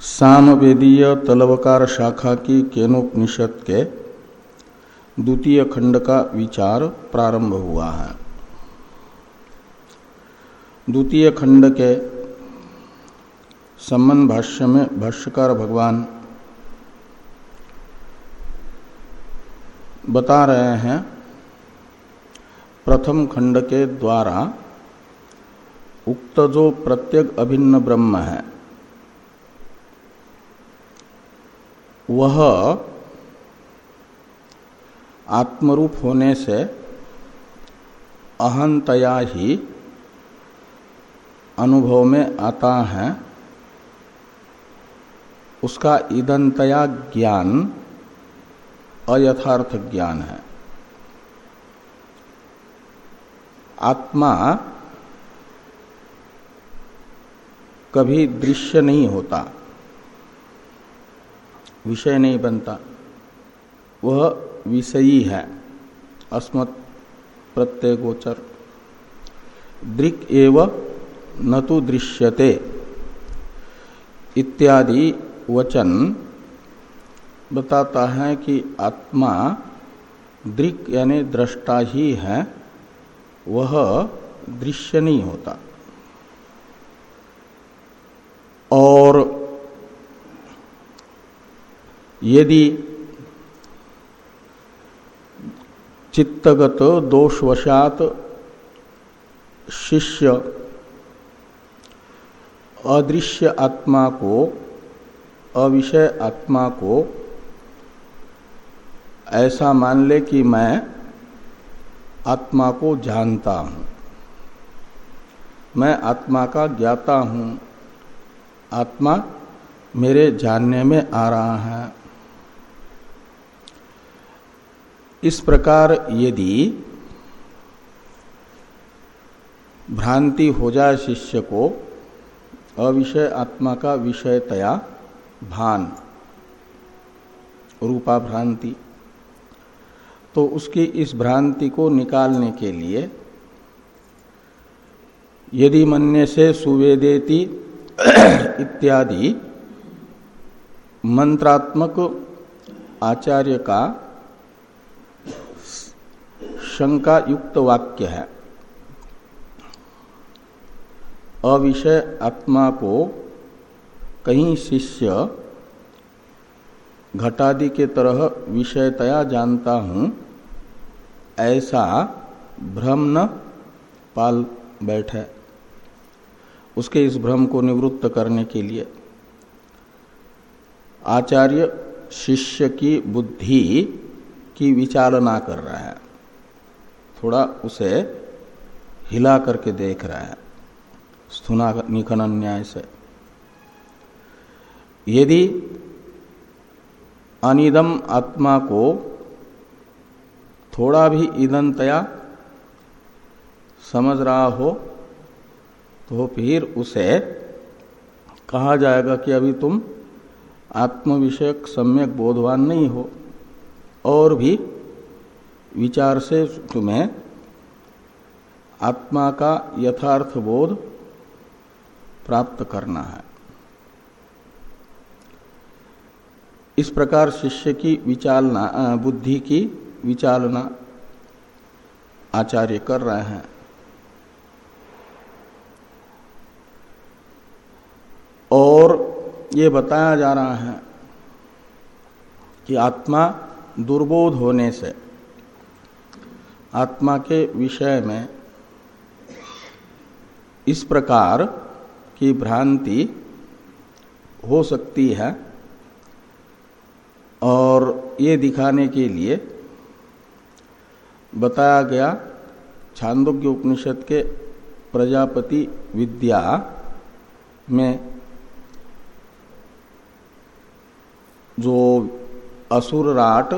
सामवेदीय तलवकार शाखा की केनोपनिषद के द्वितीय खंड का विचार प्रारंभ हुआ है। द्वितीय खंड के संबंध भाष्य में भाष्यकार भगवान बता रहे हैं, प्रथम खंड के द्वारा उक्त जो प्रत्येक अभिन्न ब्रह्म है वह आत्मरूप होने से अहंतया ही अनुभव में आता है। उसका ईदंतया ज्ञान अयथार्थ ज्ञान है। आत्मा कभी दृश्य नहीं होता। विषय नहीं बनता। वह विषयी है। अस्मत् प्रत्यय गोचर। दृक एव न तो दृश्यते। इत्यादि वचन बताता है कि आत्मा दृक यानी दृष्टा ही है। वह दृश्य नहीं होता। और यदि चित्तगत दोषवशात शिष्य अदृश्य आत्मा को, अविषय आत्मा को, ऐसा मान ले कि मैं आत्मा को जानता हूँ। मैं आत्मा का ज्ञाता हूँ। आत्मा मेरे जानने में आ रहा है। इस प्रकार यदि भ्रांति हो जाए शिष्य को, अविषय आत्मा का विषयतया भान, रूपा भ्रांति तो उसकी इस भ्रांति को निकालने के लिए यदि मन्य से सुवेदेति इत्यादि मंत्रात्मक आचार्य का शंका युक्त वाक्य है। अविषय आत्मा को कहीं शिष्य घटादि के तरह विषयतया जानता हूँ, ऐसा भ्रम न पाल बैठे उसके इस भ्रम को निवृत्त करने के लिए। आचार्य शिष्य की बुद्धि की विचालना कर रहा है। थोड़ा उसे हिला करके देख रहा है। स्थूना निखनन न्याय से। यदि अनिदम आत्मा को थोड़ा भी ईदनतया समझ रहा हो तो फिर उसे कहा जाएगा कि अभी तुम आत्मविषयक सम्यक बोधवान नहीं हो, और भी विचार से तुम्हें आत्मा का यथार्थ बोध प्राप्त करना है। इस प्रकार शिष्य की विचालना बुद्धि की विचालना आचार्य कर रहे हैं। और ये बताया जा रहा है कि आत्मा दुर्बोध होने से आत्मा के विषय में इस प्रकार की भ्रांति हो सकती है और ये दिखाने के लिए बताया गया छांदोग्य उपनिषद के प्रजापति विद्या में जो असुरराट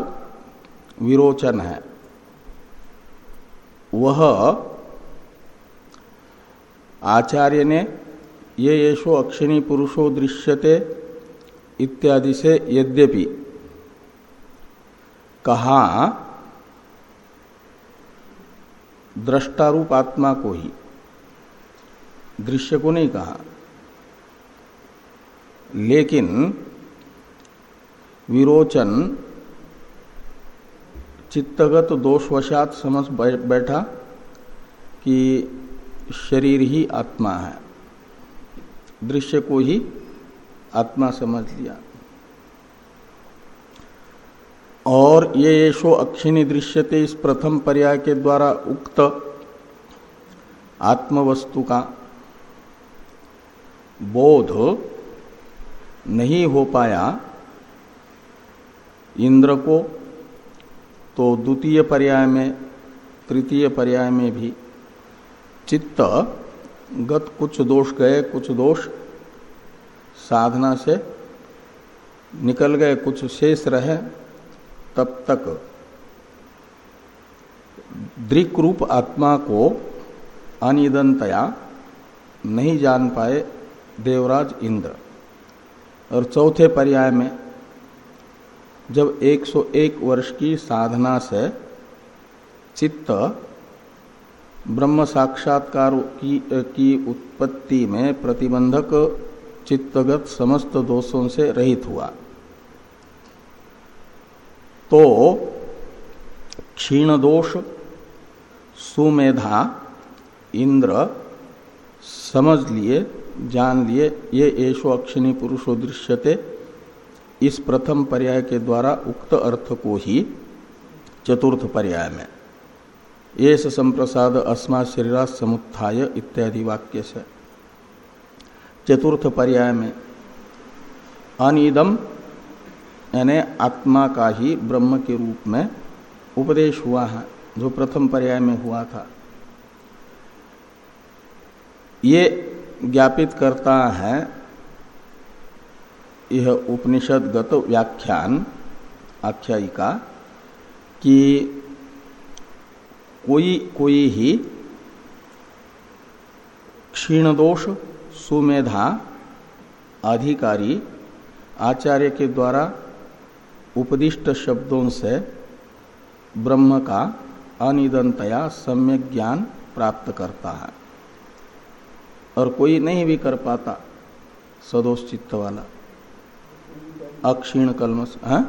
विरोचन है। वह आचार्य ने ये येषो अक्षिणी पुरुषो दृश्यते इत्यादि से यद्यपि कहा दृष्टारूप आत्मा को ही। दृश्य को नहीं कहा। लेकिन विरोचन चित्तगत दोषवशात समझ बैठा कि शरीर ही आत्मा है। दृश्य को ही आत्मा समझ लिया। और ये येषो अक्षिणी दृश्यते इस प्रथम पर्याय के द्वारा उक्त आत्मवस्तु का बोध नहीं हो पाया। इंद्र को तो द्वितीय पर्याय में, तृतीय पर्याय में भी चित्त, गत कुछ दोष गए, कुछ दोष साधना से निकल गए, कुछ शेष रहे, तब तक दृक रूप आत्मा को अनिदनतया नहीं जान पाए देवराज इंद्र। और चौथे पर्याय में जब 101 वर्ष की साधना से चित्त ब्रह्म साक्षात्कार की, की उत्पत्ति में प्रतिबंधक चित्तगत समस्त दोषों से रहित हुआ। तो क्षीण दोष सुमेधा इंद्र समझ लिए जान लिए ये ऐशो अक्षिणी पुरुषो दृश्यते। इस प्रथम पर्याय के द्वारा उक्त अर्थ को ही चतुर्थ पर्याय में। ये संप्रसाद अस्मा शरीरा समुत्थाय इत्यादि वाक्य से। चतुर्थ पर्याय में, अनिदम यानी आत्मा का ही ब्रह्म के रूप में उपदेश हुआ है, जो प्रथम पर्याय में हुआ था। ये ज्ञापित करता है यह उपनिषदगत व्याख्यान आख्यायिका कि कोई कोई ही क्षीण दोष सुमेधा अधिकारी आचार्य के द्वारा उपदिष्ट शब्दों से ब्रह्म का अनिदंतया सम्यक ज्ञान प्राप्त करता है और कोई नहीं भी कर पाता सदोष चित्त वाला। अक्षीण कलम है हाँ?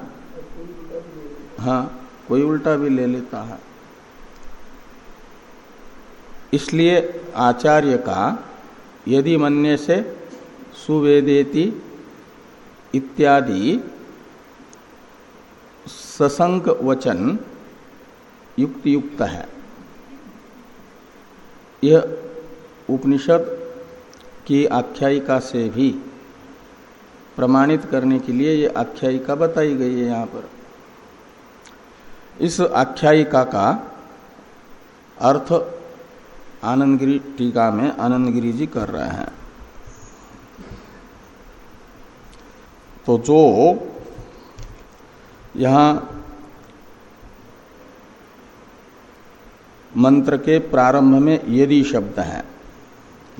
हाँ कोई उल्टा भी ले लेता है इसलिए आचार्य का, यदि मन्य से सुवेदेति इत्यादि ससंक वचन युक्त युक्त है यह उपनिषद की आख्यायिका से भी प्रमाणित करने के लिए यह आख्यायिका बताई गई है यहाँ पर। इस आख्यायिका का अर्थ आनंदगिरी टीका में आनंदगिरी जी कर रहे हैं। तो जो यहाँ मंत्र के प्रारंभ में यदि शब्द है,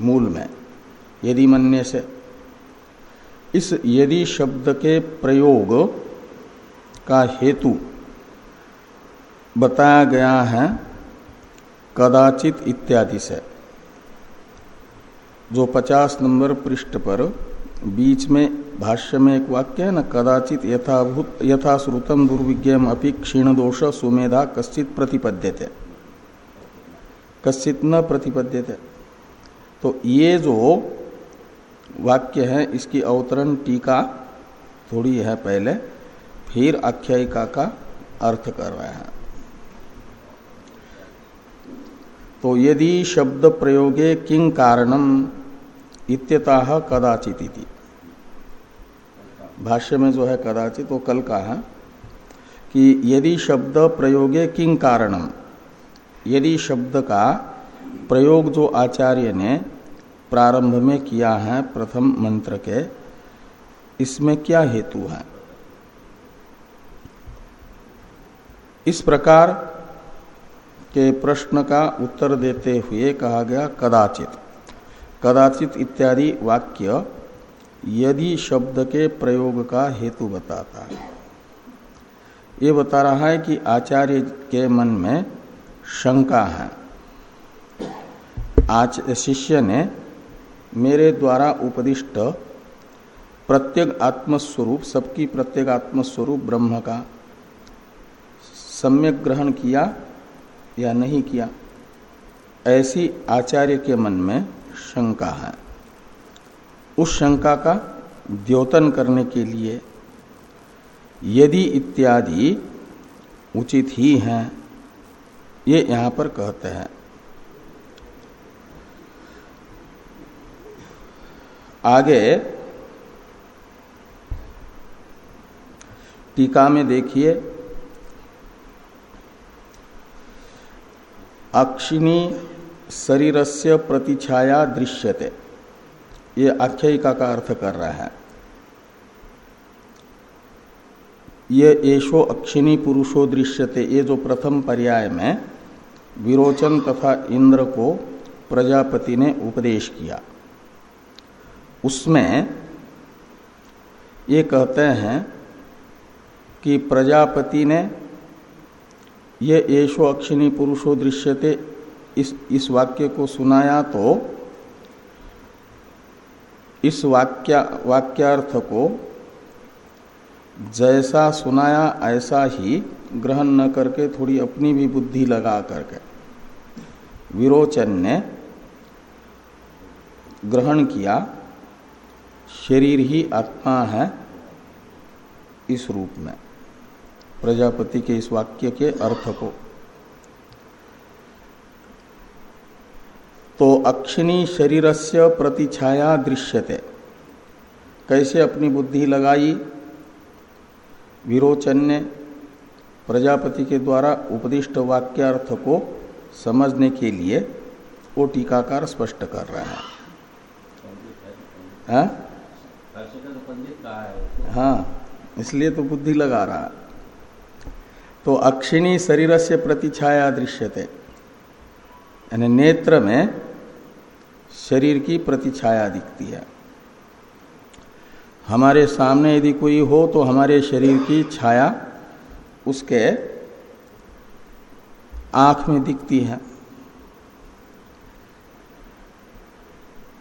मूल में, यदि मन्य से इस यदि शब्द के प्रयोग का हेतु बताया गया है, कदाचित इत्यादि से। जो पचास नंबर पृष्ठ पर बीच में, भाष्य में एक वाक्य है, न कदाचित यथाभूत यथाश्रुतम दुर्विज्ञम अपि क्षीण दोष सुमेधा कश्चित प्रतिपद्यते। कश्चित न प्रतिपद्यते। तो ये जो वाक्य है, इसकी अवतरण टीका थोड़ी है पहले, फिर आख्यायिका का अर्थ कर रहे हैं। तो यदि शब्द प्रयोगे किंग कारणम इत्यतः कदाचित भाष्य में जो है कदाचित, वो कल का है, कि यदि शब्द प्रयोगे किंग कारणम यदि शब्द का प्रयोग जो आचार्य ने प्रारंभ में किया है प्रथम मंत्र के, इसमें क्या हेतु है? इस प्रकार के प्रश्न का उत्तर देते हुए कहा गया कदाचित। कदाचित इत्यादि वाक्य यदि शब्द के प्रयोग का हेतु बताता है। ये बता रहा है कि आचार्य के मन में शंका है। आज शिष्य ने मेरे द्वारा उपदिष्ट प्रत्येक आत्मस्वरूप, सबकी प्रत्येक आत्मस्वरूप ब्रह्म का सम्यक ग्रहण किया या नहीं किया, ऐसी आचार्य के मन में शंका है। उस शंका का द्योतन करने के लिए यदि इत्यादि उचित ही हैं, ये यहाँ पर कहते हैं। आगे, टीका में देखिए, अक्षिणी शरीरस्य प्रतिछाया दृश्यते। ये आख्यायिका का अर्थ कर रहा है। ये येषो अक्षिणी पुरुषो दृश्यते। ये जो प्रथम पर्याय में विरोचन तथा इंद्र को प्रजापति ने उपदेश किया। उसमें ये कहते हैं कि प्रजापति ने ये येषो अक्षिणी पुरुषो दृश्यते इस इस वाक्य को सुनाया तो इस वाक्य, वाक्यार्थ को जैसा सुनाया, ऐसा ही ग्रहण न करके थोड़ी अपनी भी बुद्धि लगा करके विरोचन ने ग्रहण किया। शरीर ही आत्मा है इस रूप में। प्रजापति के इस वाक्य के अर्थ को। तो अक्षिणी शरीर शरीरस्य प्रतिछाया दृश्यते। कैसे अपनी बुद्धि लगाई? विरोचन ने प्रजापति के द्वारा उपदिष्ट वाक्यार्थ को समझने के लिए वो टीकाकार स्पष्ट कर रहा है? हाँ, हाँ इसलिए तो बुद्धि लगा रहा। तो अक्षिणी शरीर से प्रतिछाया दृश्यते। यानी नेत्र में शरीर की प्रतिछाया दिखती है। हमारे सामने यदि कोई हो तो हमारे शरीर की छाया उसके आँख में दिखती है।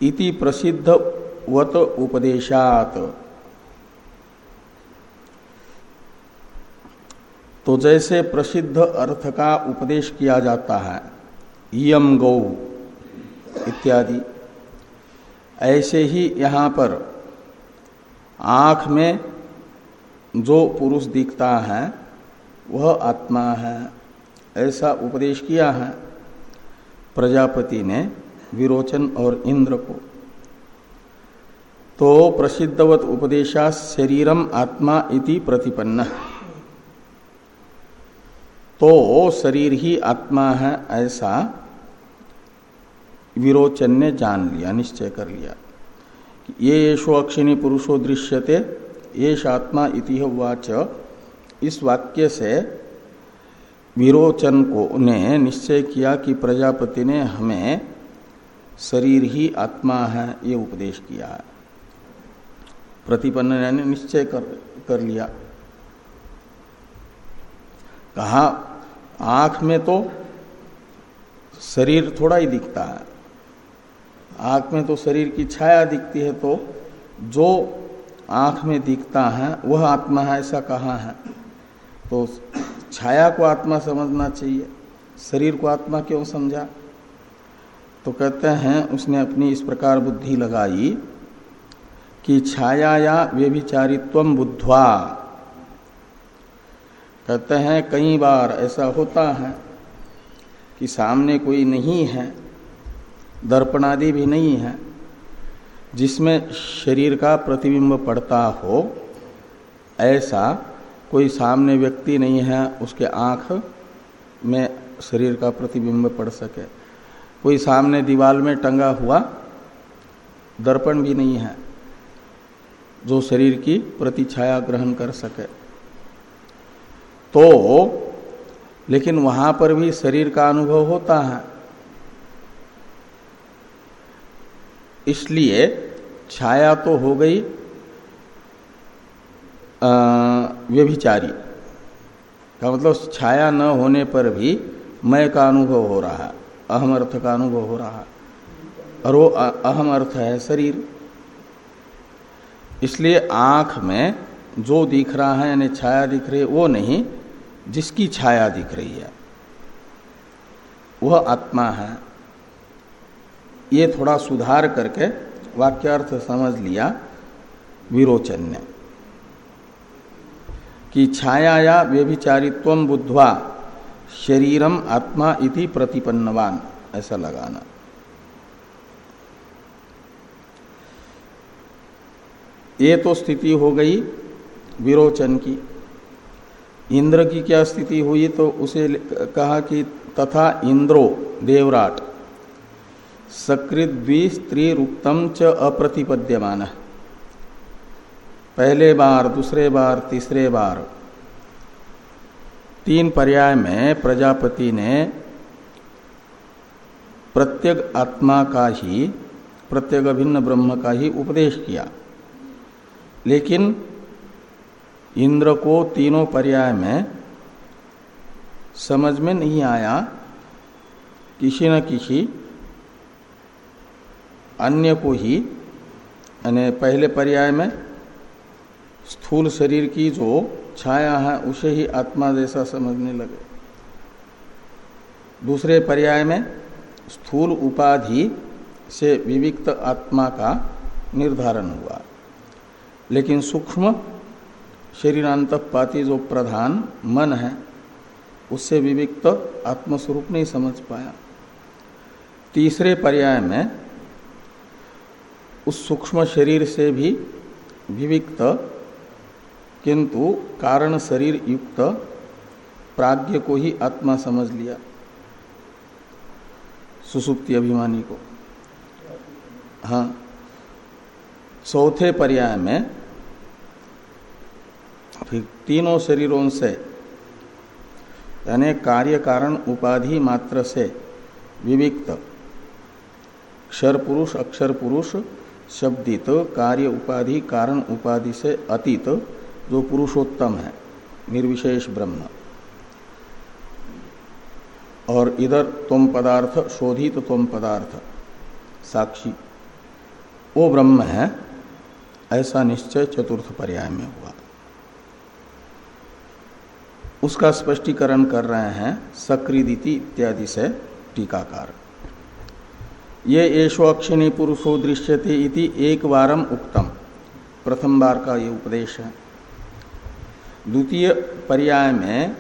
इति प्रसिद्ध वत उपदेशात। तो जैसे प्रसिद्ध अर्थ का उपदेश किया जाता है यम गौ इत्यादि। ऐसे ही यहाँ पर आँख में जो पुरुष दिखता है, वह आत्मा है। ऐसा उपदेश किया है। प्रजापति ने विरोचन और इंद्र को तो प्रसिद्धवत उपदेशा शरीरम आत्मा इति प्रतिपन्न। तो शरीर ही आत्मा है ऐसा विरोचन ने जान लिया, निश्चय कर लिया। ये येषो अक्षिणी पुरुषो दृश्यते ये आत्मा इति वाच इस वाक्य से विरोचन को ने निश्चय किया कि प्रजापति ने हमें शरीर ही आत्मा है, ये उपदेश किया। है प्रतिपन्न यानी निश्चय कर कर लिया। कहा, आँख में तो शरीर थोड़ा ही दिखता है। आँख में तो शरीर की छाया दिखती है तो जो आँख में दिखता है, वह आत्मा है, ऐसा कहा है। तो छाया को आत्मा समझना चाहिए। शरीर को आत्मा क्यों समझा? तो कहते हैं, उसने अपनी इस प्रकार बुद्धि लगाई कि छाया या व्यभिचारित्व बुद्धवा। कहते हैं, कई बार ऐसा होता है कि सामने कोई नहीं है, दर्पणादि भी नहीं है, जिसमें शरीर का प्रतिबिंब पड़ता हो, ऐसा कोई सामने व्यक्ति नहीं है, उसके आँख में शरीर का प्रतिबिंब पड़ सके। कोई सामने दीवार में टंगा हुआ दर्पण भी नहीं है। जो शरीर की प्रतिछाया ग्रहण कर सके। तो लेकिन वहाँ पर भी शरीर का अनुभव होता है। इसलिए छाया तो हो गई व्यभिचारी। का मतलब छाया न होने पर भी मय का अनुभव हो रहा है अहम अर्थ का अनुभव हो रहा है। और वो अहम अर्थ है शरीर। इसलिए आँख में जो दिख रहा है, यानी छाया दिख रही है, वो नहीं, जिसकी छाया दिख रही है। वह आत्मा है। ये थोड़ा सुधार करके वाक्यार्थ समझ लिया विरोचन ने कि छाया या व्यभिचारित्व बुद्धवा शरीरम आत्मा इति प्रतिपन्नवान, ऐसा लगाना। ये तो स्थिति हो गई विरोचन की। इंद्र की क्या स्थिति हुई तो उसे कहा कि तथा इंद्रो, देवराट सकृत स्त्री रुक्तम च अप्रतिपद्यमान। पहले बार, दूसरे बार, तीसरे बार। तीन पर्याय में प्रजापति ने प्रत्येक आत्मा का ही प्रत्येक अभिन्न ब्रह्म का ही उपदेश किया। लेकिन इंद्र को तीनों पर्याय में समझ में नहीं आया किसी न किसी अन्य को ही, यानी पहले पर्याय में स्थूल शरीर की जो छाया है, उसे ही आत्मा जैसा समझने लगे। दूसरे पर्याय में स्थूल उपाधि से विविक्त आत्मा का निर्धारण हुआ। लेकिन सूक्ष्म शरीरांतपाती जो प्रधान मन है, उससे विविक्त आत्मस्वरूप नहीं समझ पाया। तीसरे पर्याय में उस सूक्ष्म शरीर से भी विविक्त, किंतु कारण शरीर युक्त प्राज्ञ को ही आत्मा समझ लिया। सुसुप्ति अभिमानी को। हाँ। चौथे पर्याय में फिर तीनों शरीरों से यानी कार्य कारण उपाधि मात्र से विविक्त क्षर पुरुष, अक्षर पुरुष, शब्दित कार्य उपाधि कारण उपाधि से अतीत, जो पुरुषोत्तम है, निर्विशेष ब्रह्म। और इधर तुम पदार्थ, शोधित तुम पदार्थ, साक्षी। वो ब्रह्म है ऐसा निश्चय चतुर्थ पर्याय में हुआ। उसका स्पष्टीकरण कर रहे हैं सक्रिदिति इत्यादि से टीकाकार। ये येषो अक्षिणी पुरुषो दृश्यते इति एक बारम उक्तम। प्रथम बार का ये उपदेश है। द्वितीय पर्याय में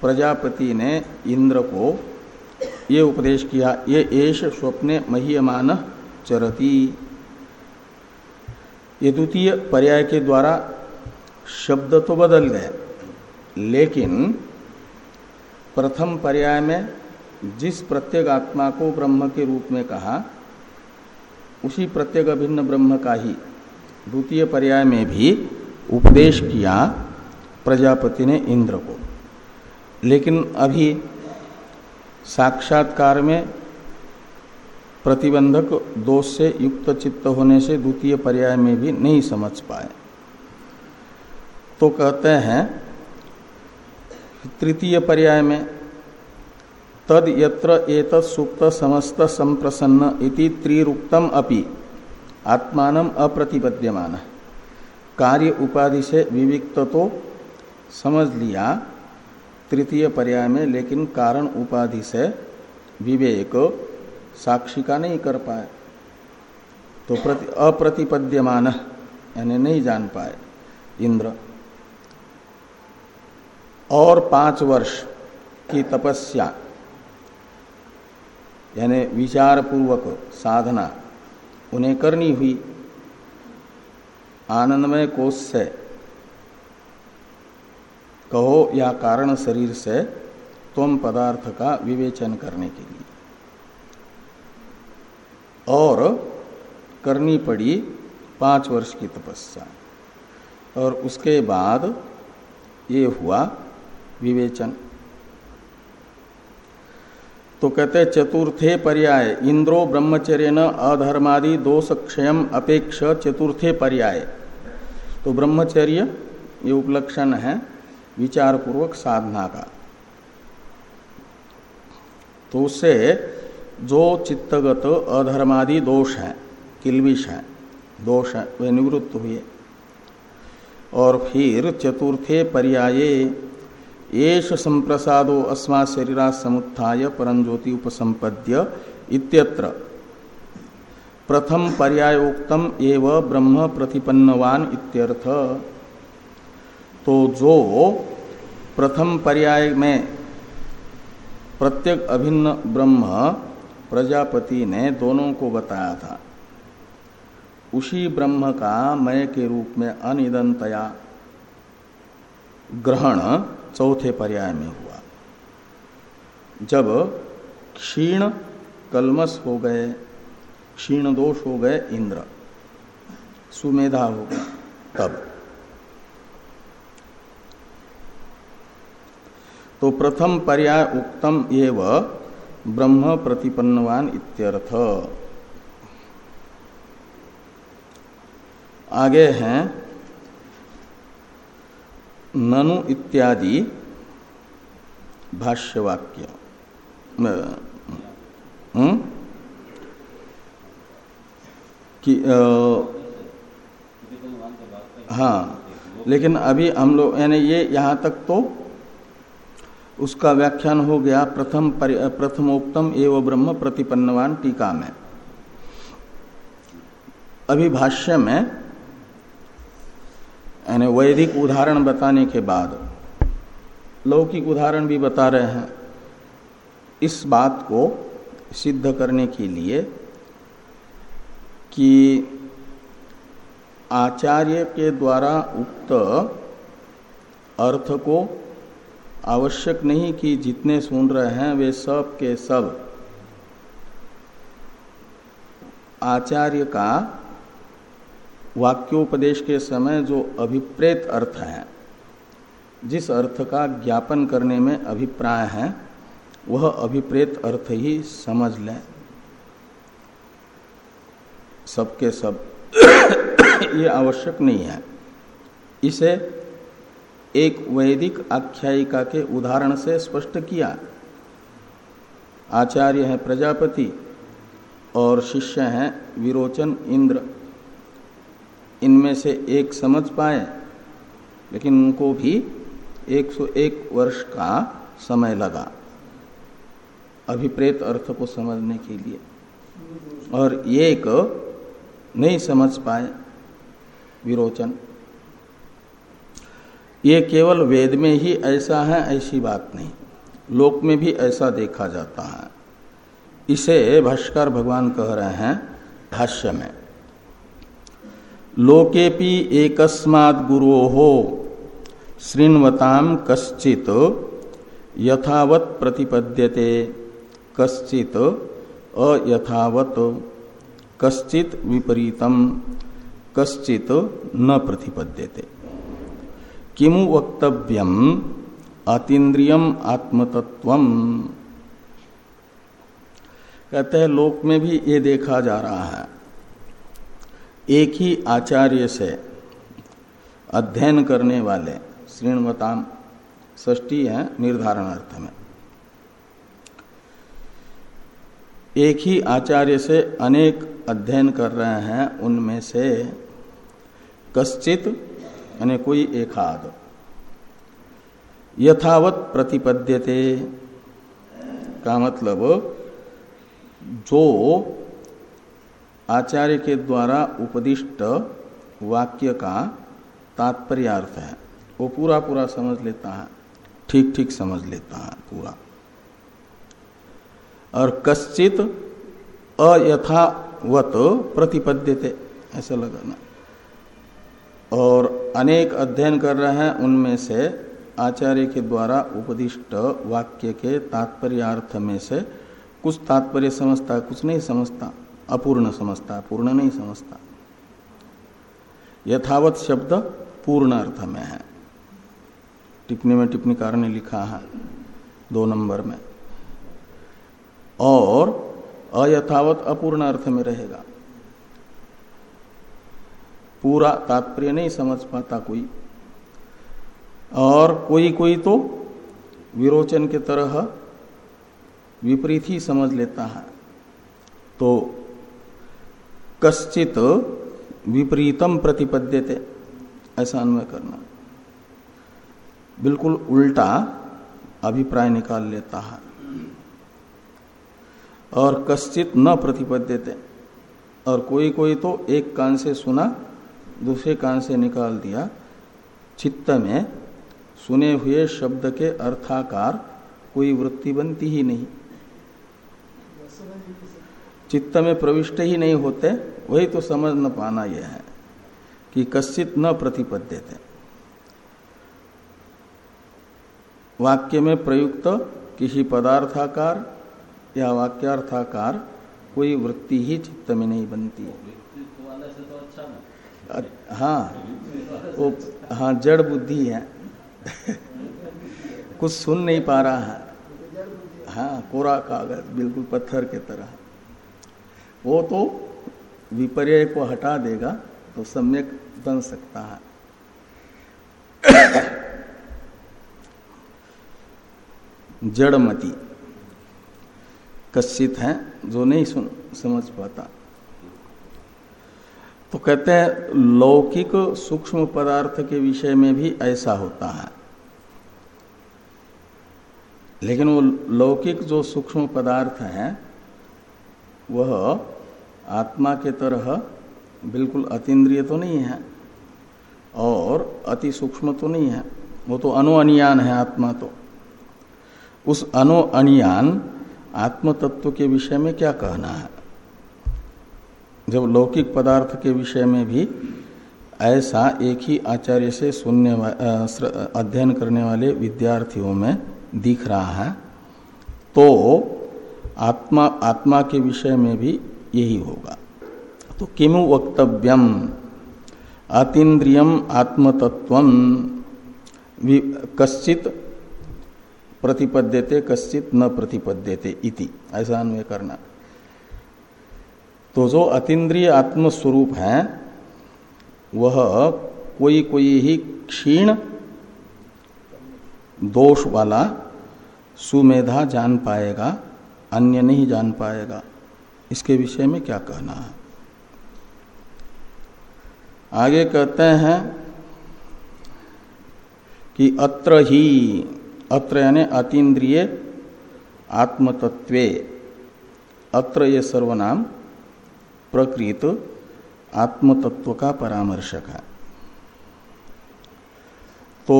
प्रजापति ने इंद्र को ये उपदेश किया, ये एश स्वप्ने मह्यमान चरती। ये द्वितीय पर्याय के द्वारा शब्द तो बदल गए, लेकिन प्रथम पर्याय में जिस प्रत्येक आत्मा को ब्रह्म के रूप में कहा, उसी प्रत्येक अभिन्न ब्रह्म का ही द्वितीय पर्याय में भी उपदेश किया प्रजापति ने इंद्र को। लेकिन अभी साक्षात्कार में प्रतिबंधक दोष से युक्त चित्त होने से द्वितीय पर्याय में भी नहीं समझ पाए। तो कहते हैं, तृतीय पर्याय में, तद यत्र एत सुप्त समस्त संप्रसन्न इति त्रिरुक्तम अपि आत्मान अप्रतिपद्यमान। कार्य उपाधि से विविक्त तो समझ लिया तृतीय पर्याय में, लेकिन कारण उपाधि से विवेक साक्षी का नहीं कर पाए तो प्रति, अप्रतिपद्यमान यानी नहीं जान पाए इंद्र। और पाँच वर्ष की तपस्या यानी विचार पूर्वक साधना उन्हें करनी हुई। आनंदमय कोष से कहो या कारण शरीर से, तुम पदार्थ का विवेचन करने के लिए। और करनी पड़ी पाँच वर्ष की तपस्या। और उसके बाद ये हुआ विवेचन। तो कहते, चतुर्थे पर्याय, इंद्रो ब्रह्मचर्य न अधर्मादि दोष क्षय अपेक्ष चतुर्थे पर्याय। तो ब्रह्मचर्य, ये उपलक्षण है विचार पूर्वक साधना का। तो उससे जो चित्तगत अधर्मादि दोष है किलविश है, दोष है, वे निवृत्त हुए। और फिर चतुर्थे पर्याये येष संप्रसादो अस्मा शरीरा समुत्थाय परंज्योति उपसंपद्य इत्यत्र। प्रथम पर्याय उक्तम एव ब्रह्म प्रतिपन्नवान इत्यर्थ। तो जो प्रथम पर्याय में प्रत्येक अभिन्न ब्रह्म प्रजापति ने दोनों को बताया था। उसी ब्रह्म का मय के रूप में अनिदंतया ग्रहण चौथे पर्याय में हुआ। जब क्षीण कलमस हो गए, क्षीण दोष हो गए इंद्र, सुमेधा हो गया तब। तो प्रथम पर्याय उक्तम एव ब्रह्म प्रतिपन्नवान इत्यर्थ आगे हैं, ननु इत्यादि भाष्यवाक्य हम्म? कि हाँ लेकिन अभी हम लोग, यानी ये यहाँ तक तो उसका व्याख्यान हो गया प्रथम प्रथमोक्तम एवं ब्रह्म प्रतिपन्नवान टीका में। अभी भाष्य में, यानी वैदिक उदाहरण बताने के बाद, लौकिक उदाहरण भी बता रहे हैं, इस बात को सिद्ध करने के लिए कि आचार्य के द्वारा उक्त अर्थ को आवश्यक नहीं कि जितने सुन रहे हैं, वे सब के सब। आचार्य का वाक्योपदेश के समय जो अभिप्रेत अर्थ है, जिस अर्थ का ज्ञापन करने में अभिप्राय है, वह अभिप्रेत अर्थ ही समझ लें। सबके सब। ये आवश्यक नहीं है। इसे एक वैदिक आख्यायिका के उदाहरण से स्पष्ट किया। आचार्य है प्रजापति और शिष्य हैं विरोचन इंद्र। इनमें से एक समझ पाए, लेकिन उनको भी 101 वर्ष का समय लगा। अभिप्रेत अर्थ को समझने के लिए। और एक नहीं समझ पाए, विरोचन। ये केवल वेद में ही ऐसा है, ऐसी बात नहीं। लोक में भी ऐसा देखा जाता है। इसे भाष्कर भगवान कह रहे हैं भाष्य में। लोकेपि एकस्मात् गुरो हो श्रृणवताम कश्चित यथावत प्रतिपद्यते, कश्चित अयथावत, कश्चित विपरीतम, कश्चित न प्रतिपद्यते। किमु वक्तव्यम? अतीन्द्रियम आत्मतत्व कहते हैं, लोक में भी ये देखा जा रहा है। एक ही आचार्य से अध्ययन करने वाले श्रीणवताम ष्टी है निर्धारण अर्थ में। एक ही आचार्य से अनेक अध्ययन कर रहे हैं, उनमें से कश्चित यानी कोई एकाद। यथावत प्रतिपद्यते, का मतलब जो आचार्य के द्वारा उपदिष्ट वाक्य का तात्पर्यार्थ है, वो पूरा पूरा समझ लेता है, ठीक ठीक समझ लेता है पूरा। और कश्चित अयथावत प्रतिपद्यते, ऐसा लगाना। और अनेक अध्ययन कर रहे हैं, उनमें से आचार्य के द्वारा उपदिष्ट वाक्य के तात्पर्यार्थ में से कुछ तात्पर्य समझता, कुछ नहीं समझता, अपूर्ण समझता, पूर्ण नहीं समझता। यथावत शब्द पूर्ण अर्थ में है। टिप्पणी में टिप्पणीकार ने लिखा है, दो नंबर में। और अयथावत अपूर्ण अर्थ में रहेगा। पूरा तात्पर्य नहीं समझ पाता कोई। और कोई कोई तो विरोचन के तरह विपरीत ही समझ लेता है। तो कश्चित विपरीतम प्रतिपद्यते, ऐसा अन्वय करना। बिल्कुल उल्टा अभिप्राय निकाल लेता है। और कश्चित न प्रतिपद्यते, और कोई कोई तो एक कान से सुना दूसरे कान से निकाल दिया। चित्त में सुने हुए शब्द के अर्थाकार कोई वृत्ति बनती ही नहीं। चित्त में प्रविष्ट ही नहीं होते, वही तो समझ न पाना यह है कि कश्चित न प्रतिपद्यते। वाक्य में प्रयुक्त किसी पदार्थाकार या वाक्यार्थाकार कोई वृत्ति ही चित्त में नहीं बनती। हाँ वो हाँ जड़ बुद्धि है। कुछ सुन नहीं पा रहा है। हाँ कोरा कागज़, बिल्कुल पत्थर के तरह। वो तो विपर्य को हटा देगा तो सम्यक बन सकता है। जड़मती, कश्चित है, जो नहीं सुन, समझ पाता। तो कहते हैं, लौकिक सूक्ष्म पदार्थ के विषय में भी ऐसा होता है। लेकिन वो लौकिक जो सूक्ष्म पदार्थ है, वह आत्मा के तरह बिल्कुल अतीन्द्रिय तो नहीं है, और अति सूक्ष्म तो नहीं है। वो तो अनुअनियान है आत्मा तो। उस अनुअनियान आत्म तत्व के विषय में क्या कहना है? जब लौकिक पदार्थ के विषय में भी ऐसा एक ही आचार्य से सुनने अध्ययन करने वाले विद्यार्थियों में दिख रहा है तो आत्मा आत्मा के विषय में भी यही होगा। तो किमु वक्तव्यम? अतीन्द्रियम आत्मतत्व कश्चित प्रतिपद्यते, कश्चित न प्रतिपद्यते इति। ऐसा अन्वय करना। तो जो अतीन्द्रिय आत्मस्वरूप है, वह कोई कोई ही क्षीण दोष वाला सुमेधा जान पाएगा, अन्य नहीं जान पाएगा। इसके विषय में क्या कहना है? आगे कहते हैं कि अत्र ही, अत्र यानी अतीन्द्रिय आत्मतत्वे अत्र ये सर्वनाम प्रकृत आत्मतत्व का परामर्शक है। तो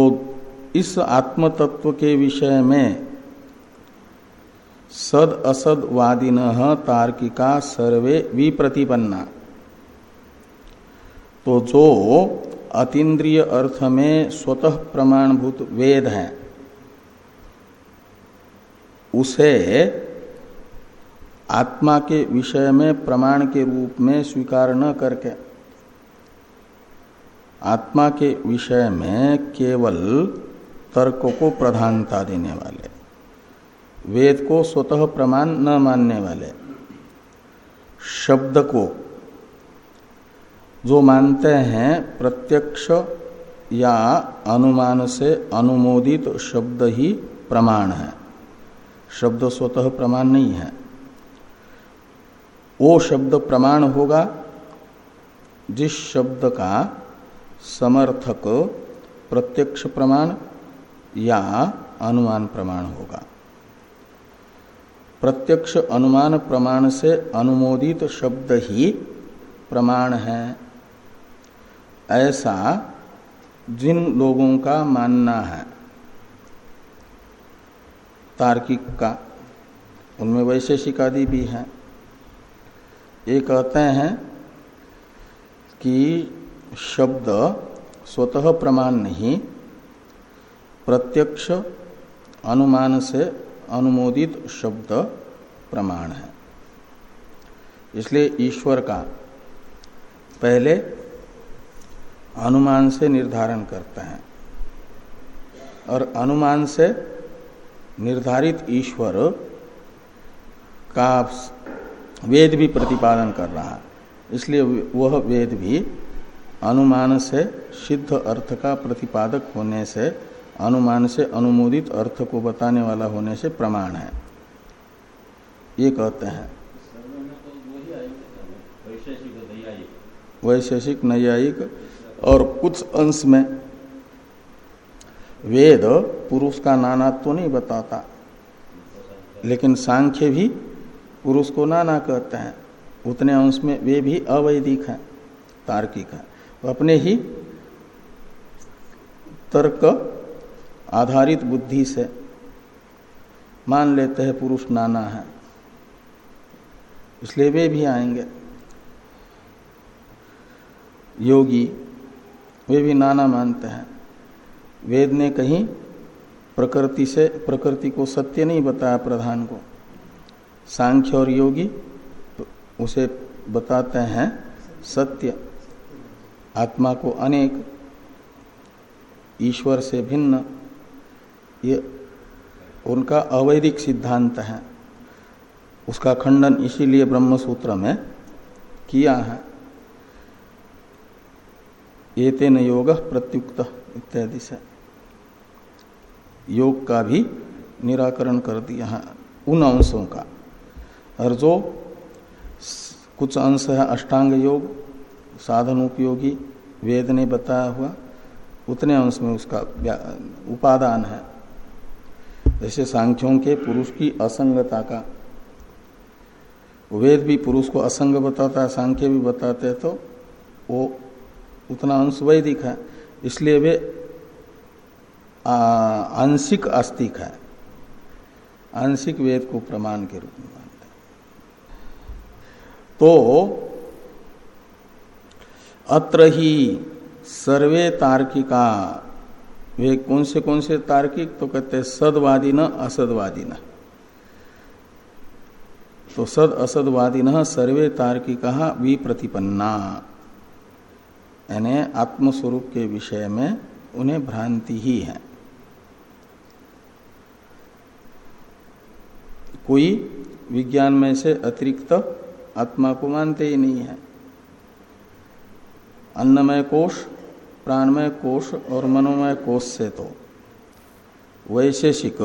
इस आत्मतत्व के विषय में सद असद वादिन तार्किका सर्वे विप्रतिपन्ना। तो जो अतीन्द्रिय अर्थ में स्वतः प्रमाणभूत वेद है, उसे आत्मा के विषय में, प्रमाण के रूप में स्वीकार न करके। आत्मा के विषय में केवल तर्क को प्रधानता देने वाले, वेद को स्वतः प्रमाण न मानने वाले, शब्द को जो मानते हैं प्रत्यक्ष या अनुमान से अनुमोदित शब्द ही प्रमाण है। शब्द स्वतः प्रमाण नहीं है। वो शब्द प्रमाण होगा, जिस शब्द का समर्थक प्रत्यक्ष प्रमाण या अनुमान प्रमाण होगा। प्रत्यक्ष अनुमान प्रमाण से अनुमोदित शब्द ही प्रमाण है। ऐसा जिन लोगों का मानना है, तार्किक का, उनमें वैशेषिक आदि भी हैं। ये कहते हैं कि शब्द स्वतः प्रमाण नहीं, प्रत्यक्ष अनुमान से अनुमोदित शब्द प्रमाण है। इसलिए ईश्वर का पहले अनुमान से निर्धारण करते हैं और अनुमान से निर्धारित ईश्वर का वेद भी प्रतिपादन कर रहा है। इसलिए वह वेद भी अनुमान से सिद्ध अर्थ का प्रतिपादक होने से, अनुमान से अनुमोदित अर्थ को बताने वाला होने से प्रमाण है। ये कहते हैं। वैशेषिक, नैयायिक और कुछ अंश में वेद पुरुष का नानात्व तो नहीं बताता, लेकिन सांख्य भी पुरुष को नाना कहते हैं। उतने अंश में वे भी अवैधिक हैं, तार्किक है। अपने ही तर्क आधारित बुद्धि से मान लेते हैं, पुरुष नाना है। इसलिए वे भी आएँगे। योगी, वे भी नाना मानते हैं। वेद ने कहीं प्रकृति से, प्रकृति को सत्य नहीं बताया प्रधान को। सांख्य और योगी तो उसे बताते हैं सत्य। आत्मा को अनेक, ईश्वर से भिन्न। ये उनका अवैधिक सिद्धांत है। उसका खंडन इसीलिए ब्रह्म सूत्र में किया है। ये तेन योग प्रत्युक्त इत्यादि से। योग का भी निराकरण कर दिया है। उन अंशों का। और जो कुछ अंश है अष्टांग योग, साधन उपयोगी, वेद ने बताया हुआ, उतने अंश में उसका उपादान है। जैसे सांख्यों के पुरुष की असंगता का। वेद भी पुरुष को असंग बताता है, सांख्य भी बताते हैं तो वो उतना अंश वैदिक है, इसलिए वे आंशिक आस्तिक है। आंशिक वेद को प्रमाण के रूप में। तो अत्र ही सर्वे तार्किका। वे कौन से कौन से तार्किक? तो कहते हैं सदवादी न असदवादी न। तो सद असदवादी न सर्वे तार्किका विप्रतिपन्ना। यानी आत्मस्वरूप के विषय में उन्हें भ्रांति ही है। कोई विज्ञान में से अतिरिक्त आत्मा को मानते ही नहीं है। अन्नमय कोष, प्राणमय कोष और मनोमय कोष से तो। वैशेषिक,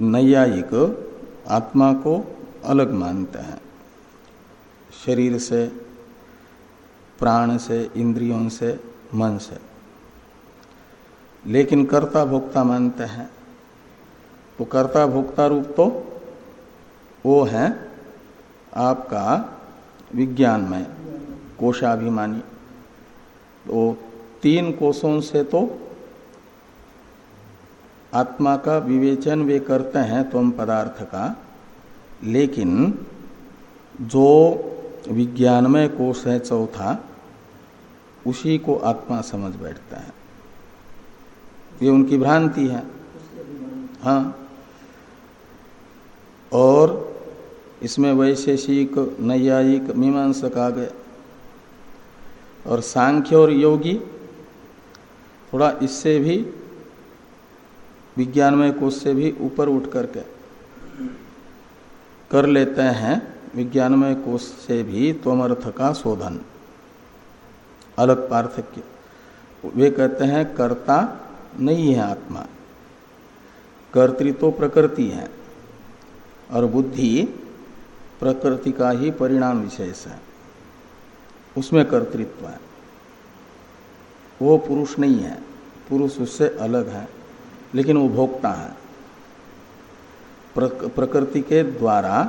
नैयायिक आत्मा को अलग मानते हैं। शरीर से, प्राण से, इंद्रियों से, मन से। लेकिन कर्ता भोक्ता मानते हैं। तो कर्ता भोक्ता रूप तो वो है आपका विज्ञान में कोशाभिमानी। तो तीन कोषों से तो आत्मा का विवेचन वे करते हैं तुम पदार्थ का। लेकिन जो विज्ञानमय कोष है चौथा, उसी को आत्मा समझ बैठता है। ये उनकी भ्रांति है। हाँ। और इसमें वैशेषिक, नैयायिक मीमांसक आ गए और सांख्य और योगी थोड़ा इससे भी विज्ञानमय कोष से भी ऊपर उठ करके कर लेते हैं, विज्ञानमय कोष से भी त्वमर्थ का शोधन। अलग पार्थक्य। वे कहते हैं, कर्ता नहीं है आत्मा। कर्तृत्व तो प्रकृति है और बुद्धि प्रकृति का ही परिणाम विशेष है। उसमें कर्तृत्व है। वो पुरुष नहीं है। पुरुष उससे अलग है, लेकिन वो भोक्ता है प्रकृति के द्वारा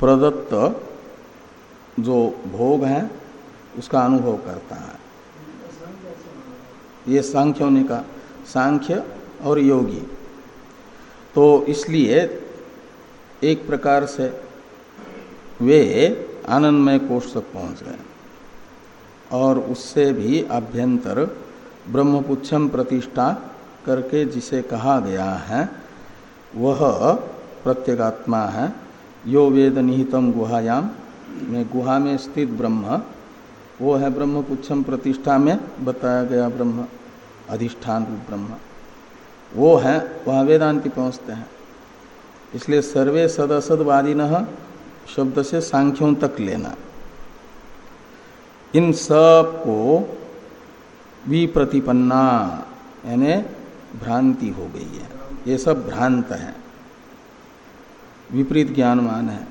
प्रदत्त जो भोग है, उसका अनुभव करता है। ये सांख्यों ने कहा, सांख्य और योगी। तो इसलिए एक प्रकार से वे आनंदमय कोष तक पहुँच गए। और उससे भी अभ्यंतर ब्रह्मपुच्छम प्रतिष्ठा करके जिसे कहा गया है, वह प्रत्यगात्मा है। यो वेद निहितम गुहायाम, में गुहा में स्थित ब्रह्म, वो है ब्रह्मपुच्छम प्रतिष्ठा में बताया गया ब्रह्म, अधिष्ठान रूप ब्रह्म। वो है, वह वेदांति पहुँचते हैं। इसलिए सर्वे सदसदवादी न शब्द से सांख्यों तक लेना। इन सबको विप्रतिपन्ना, यानी भ्रांति हो गई है। ये सब भ्रांत है। विपरीत ज्ञानवान है।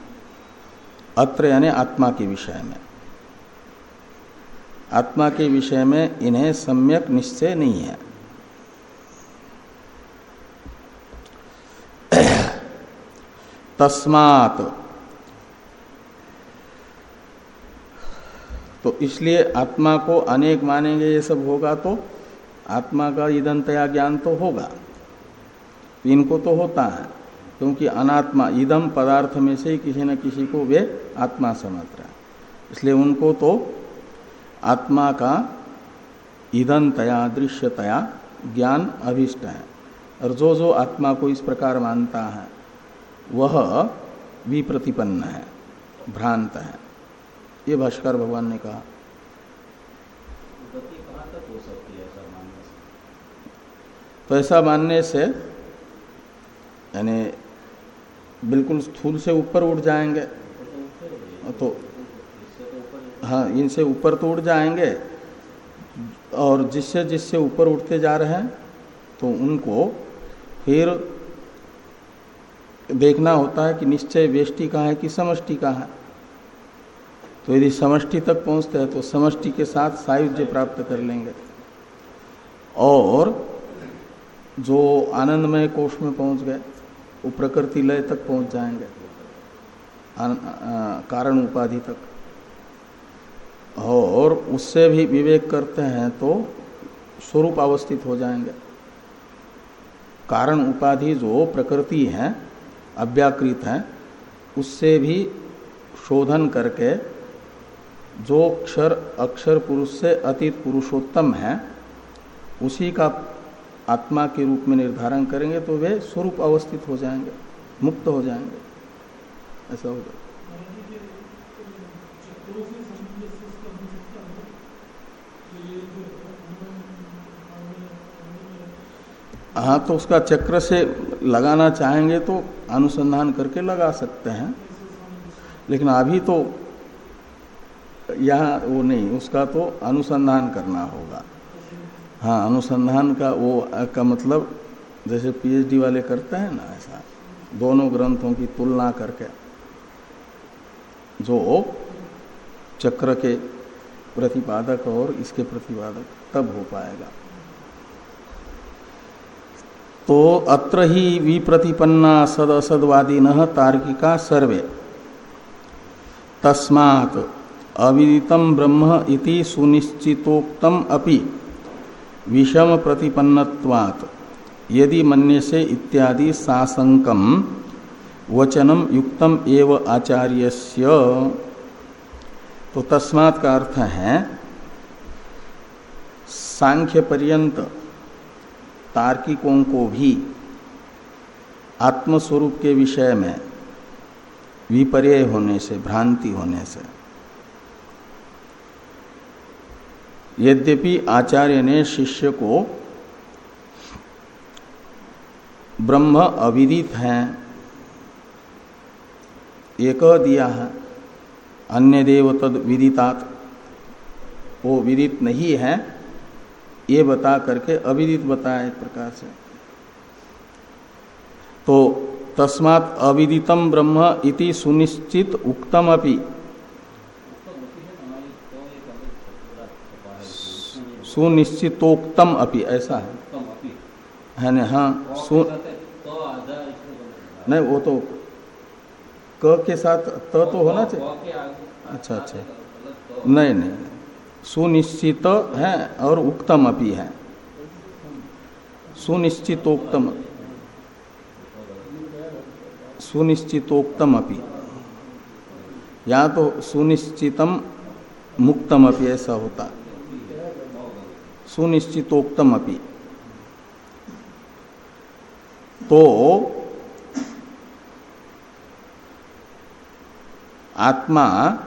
अत्र, यानी आत्मा के विषय में। आत्मा के विषय में इन्हें सम्यक निश्चय नहीं है। तस्मात। तो इसलिए आत्मा को अनेक मानेंगे, ये सब होगा तो आत्मा का ईदंतया ज्ञान तो होगा। इनको तो होता है, क्योंकि अनात्मा ईदम पदार्थ में से किसी न किसी को वे आत्मा समझ रहे हैं। इसलिए उनको तो आत्मा का ईदंतया दृश्यतया ज्ञान अभिष्ट है। और जो जो आत्मा को इस प्रकार मानता है वह विप्रतिपन्न है भ्रांत है। ये भाष्कर भगवान ने कहा। तो ऐसा मानने से यानी बिल्कुल स्थूल से ऊपर उठ जाएँगे। तो हाँ इनसे ऊपर तो उठ जाएँगे और जिससे जिससे ऊपर उठते जा रहे हैं तो उनको फिर देखना होता है कि निश्चय वेष्टि का है कि समष्टि का है। तो यदि समष्टि तक पहुँचते हैं तो समष्टि के साथ सायुज्य प्राप्त कर लेंगे। और जो आनंदमय कोष में पहुँच गए, वो प्रकृति लय तक पहुँच जाएँगे। कारण उपाधि तक। और उससे भी विवेक करते हैं तो स्वरूप अवस्थित हो जाएँगे। कारण उपाधि जो प्रकृति है अव्याकृत हैं, उससे भी शोधन करके जो अक्षर अक्षर पुरुष से अतीत पुरुषोत्तम है, उसी का आत्मा के रूप में निर्धारण करेंगे तो वे स्वरूप अवस्थित हो जाएँगे, मुक्त हो जाएँगे। ऐसा होगा हाँ तो उसका चक्र से लगाना चाहेंगे तो अनुसंधान करके लगा सकते हैं। लेकिन अभी तो यहाँ वो नहीं, उसका तो अनुसंधान करना होगा। हाँ अनुसंधान का वो, का मतलब जैसे पीएचडी वाले करते हैं ना ऐसा, दोनों ग्रंथों की तुलना करके, जो चक्र के प्रतिपादक और इसके प्रतिपादक, तब हो पाएगा। तो अत्र ही विप्रतिपन्ना सद असदवादी न तार्किका सर्वे। तस्मात् अविदितम ब्रह्म इति सुनिश्चितोक्तम अपि। विषम प्रतिपन्नत्वात् यदि मन्य से इत्यादि सासंकम वचनम युक्तम एव आचार्यस्य। तो तस्मात् का अर्थ है? सांख्य पर्यंत तार्किकों को भी आत्मस्वरूप के विषय में विपर्य होने से, भ्रांति होने से। यद्यपि आचार्य ने शिष्य को ब्रह्म अविदित है कह दिया है, अन्य देव तद विदितात, वो विदित नहीं है ये बता करके अविदित बताया एक प्रकार से। तो तस्मात अविदितम ब्रह्म इति सुनिश्चित उक्तम अपि। सुनिश्चितोक्तम अपि, ऐसा है। है ना? हाँ सु नहीं, वो तो क के साथ त तो होना चाहिए। अच्छा अच्छा। नहीं नहीं। सुनिश्चित है और उक्तम अपि है। सुनिश्चितोक्तम। सुनिश्चितोक्तम अपि। या तो सुनिश्चितम, मुक्तम अपि ऐसा होता। सुनिश्चितोक्तम अपि। तो आत्मा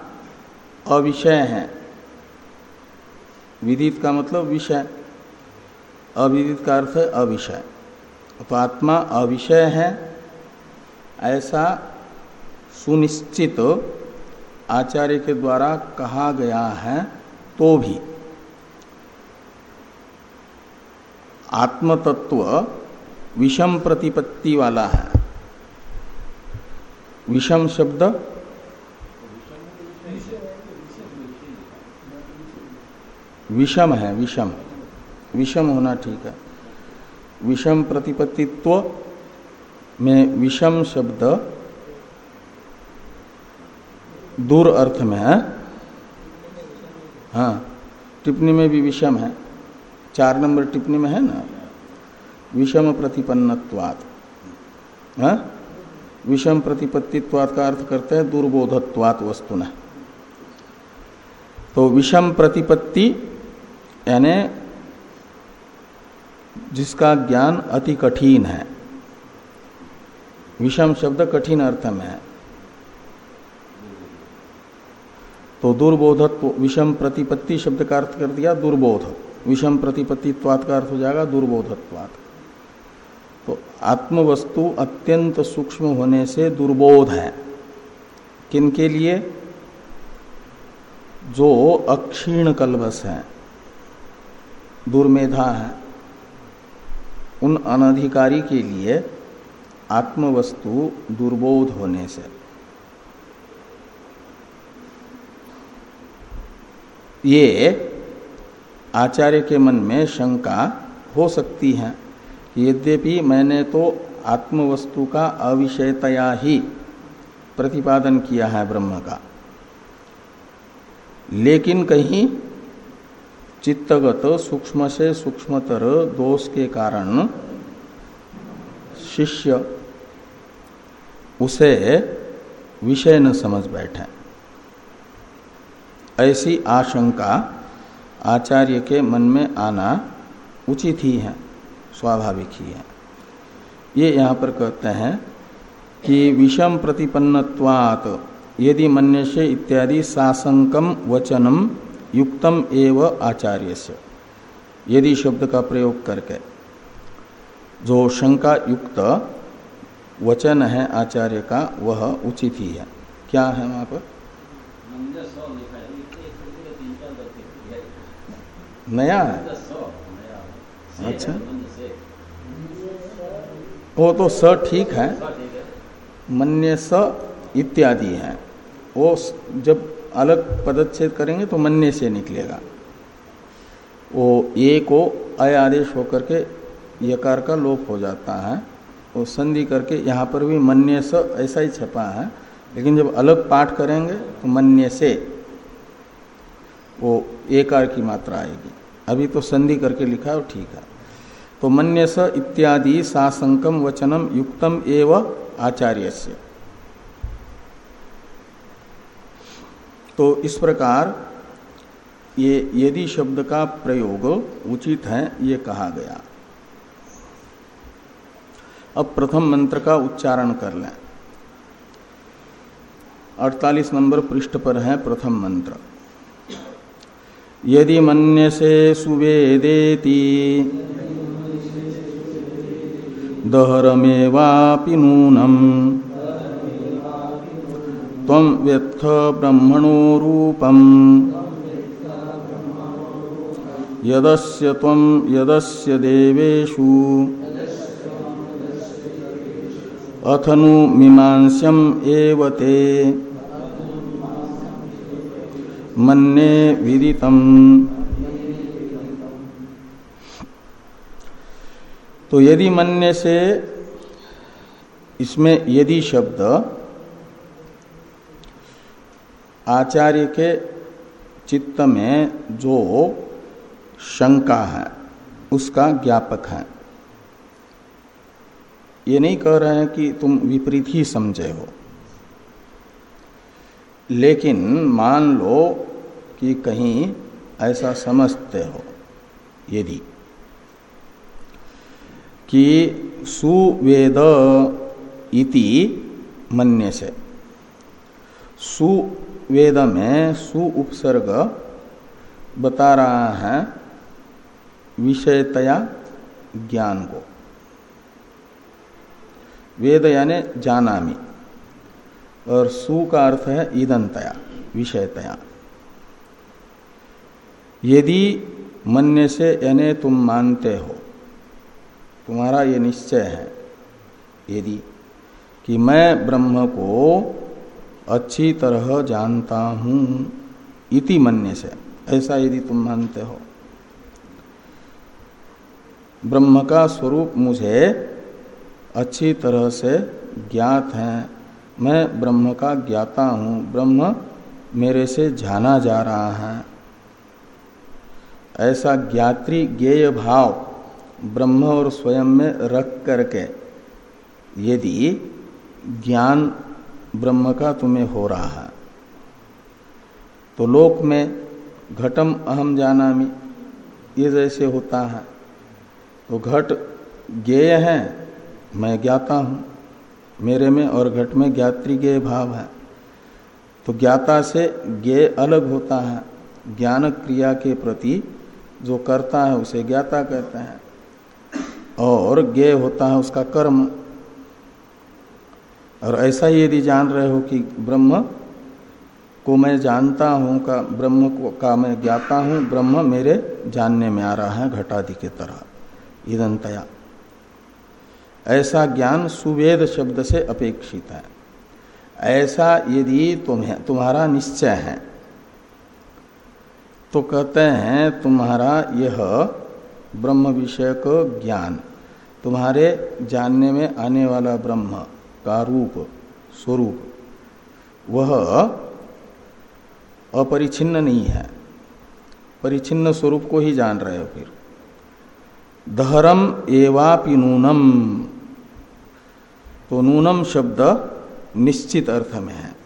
अविषय है। विदित का मतलब विषय। अविदित का अर्थ है अविषय। तो आत्मा अविषय है, ऐसा सुनिश्चित आचार्य के द्वारा कहा गया है तो भी। आत्मतत्व विषम प्रतिपत्ति वाला है। विषम शब्द विषम है, विषम। विषम होना ठीक है। विषम प्रतिपत्तित्व में विषम शब्द दूर अर्थ में है। हाँ टिप्पणी में भी विषम है। चार नंबर टिप्पणी में है ना? विषम प्रतिपन्नत्वात्। हाँ? विषम प्रतिपत्तित्वात् का अर्थ करते हैं दुर्बोधत्वात् वस्तु तो विषम प्रतिपत्ति यानी जिसका ज्ञान अति कठिन है। विषम शब्द कठिन अर्थ में है। तो दुर्बोधत्व, विषम प्रतिपत्ति शब्द का अर्थ कर दिया, दुर्बोध। विषम प्रतिपत्तित्वात का अर्थ हो जाएगा दुर्बोधत्वात। तो आत्मवस्तु अत्यंत सूक्ष्म होने से दुर्बोध है। किन के लिए? जो अक्षीण कलबस है। दुर्मेधा है। उन अनधिकारी के लिए आत्मवस्तु दुर्बोध होने से। ये आचार्य के मन में शंका हो सकती है यद्यपि मैंने तो आत्मवस्तु का अविषयतया ही प्रतिपादन किया है ब्रह्म का। लेकिन कहीं चित्तगत सूक्ष्म से सूक्ष्मतर दोष के कारण शिष्य उसे विषय न समझ बैठे। ऐसी आशंका आचार्य के मन में आना उचित ही है, स्वाभाविक ही है। ये यहाँ पर कहते हैं कि विषम प्रतिपन्नवात यदि मन्य से इत्यादि सासंकम वचनम युक्तम एव आचार्य से यदि शब्द का प्रयोग करके जो शंका युक्त वचन है आचार्य का, वह उचित ही है। क्या है वहाँ पर? नया है। अच्छा। वो तो स ठीक है। मन्य स इत्यादि है। वो जब अलग पदच्छेद करेंगे तो मन्य से निकलेगा। वो ए को अय आदेश होकर के यकार का लोप हो जाता है वो संधि करके यहाँ पर भी मन्य स ऐसा ही छपा है, लेकिन जब अलग पाठ करेंगे तो मन्य से वो एकार की मात्रा आएगी। अभी तो संधि करके लिखा है ठीक है। तो मन्य स इत्यादि सासंकम वचनम युक्तम एव आचार्य से तो इस प्रकार ये, यदि शब्द का प्रयोग उचित है, ये कहा गया। अब प्रथम मंत्र का उच्चारण कर लें। 48 नंबर पृष्ठ पर है प्रथम मंत्र। यदि मन्य से सुवेदेति, दहरमेवापि नूनम तम व्यथ ब्रह्मणो यदस्य तम यदस्य मन्ने विदितम। तो यदि मन्य से इसमें यदि शब्द आचार्य के चित्त में जो शंका है, उसका ज्ञापक है। ये नहीं कह रहे हैं कि तुम विपरीत ही समझे हो। लेकिन मान लो कि कहीं ऐसा समझते हो, यदि कि सुवेद इति मन्य से सुवेद में सु उपसर्ग बता रहा है विषयतया ज्ञान को। वेद यानी जानामी। और सु का अर्थ है ईदनतया विषयतया। यदि मन्य से यानी तुम मानते हो, तुम्हारा ये निश्चय है, यदि कि मैं ब्रह्म को अच्छी तरह जानता हूँ इति मन्य से। ऐसा यदि तुम मानते हो। ब्रह्म का स्वरूप मुझे अच्छी तरह से ज्ञात है। मैं ब्रह्म का ज्ञाता हूँ। ब्रह्म मेरे से जाना जा रहा है। ऐसा ज्ञात्री ज्ञेय भाव ब्रह्म और स्वयं में रख करके यदि ज्ञान ब्रह्म का तुम्हें हो रहा है। तो लोक में घटम अहम जानामी, ये जैसे होता है। तो घट ज्ञेय है, मैं ज्ञाता हूँ। मेरे में और घट में ज्ञात्री ज्ञेय भाव है। तो ज्ञाता से ज्ञेय अलग होता है। ज्ञान क्रिया के प्रति जो करता है, उसे ज्ञाता कहते हैं। और ज्ञेय होता है उसका कर्म। और ऐसा यदि जान रहे हो कि ब्रह्म को मैं जानता हूँ का, ब्रह्म को, का मैं ज्ञाता हूँ, ब्रह्म मेरे जानने में आ रहा है घटादि के तरह। ईदंतया ऐसा ज्ञान सुवेद शब्द से अपेक्षित है। ऐसा यदि तुम्हें, तुम्हारा निश्चय है तो कहते हैं तुम्हारा यह ब्रह्म विषय को ज्ञान। तुम्हारे जानने में आने वाला ब्रह्म का रूप स्वरूप। वह अपरिछिन्न नहीं है। परिचिन्न स्वरूप को ही जान रहे हो फिर। दहरम एवापि नूनम। तो नूनम शब्द निश्चित अर्थ में है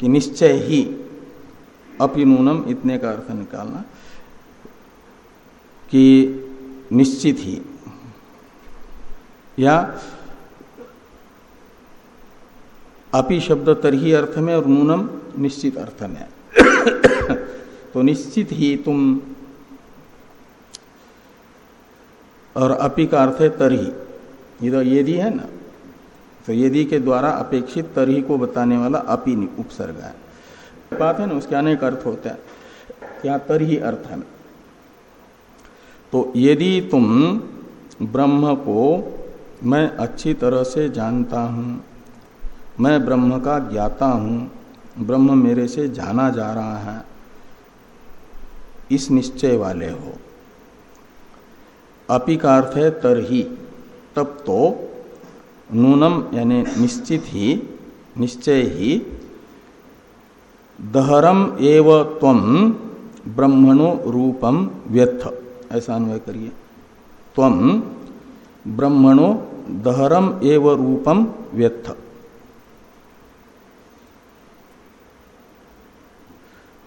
कि निश्चय ही अपिनूनम इतने का अर्थ निकालना कि निश्चित ही। या अपि शब्द तरही अर्थ में और नूनम निश्चित अर्थ में। तो निश्चित ही तुम और अपि का अर्थ है तरही। इधर यदि है ना तो यदि के द्वारा अपेक्षित तरही को बताने वाला अपि उपसर्ग है। बात है ना, उसके अनेक अर्थ होते हैं। यहाँ तरही अर्थ है तो यदि तुम ब्रह्म को मैं अच्छी तरह से जानता हूँ मैं ब्रह्म का ज्ञाता हूँ, ब्रह्म मेरे से जाना जा रहा है। इस निश्चय वाले हो। अपि का अर्थ है तब तो नूनम यानी निश्चित ही, निश्चय ही, दहरम एव तम ब्रह्मणो रूपम व्यथ ऐसा अन्वय करिए। तम ब्रह्मणो दहरम एव रूपम व्यथ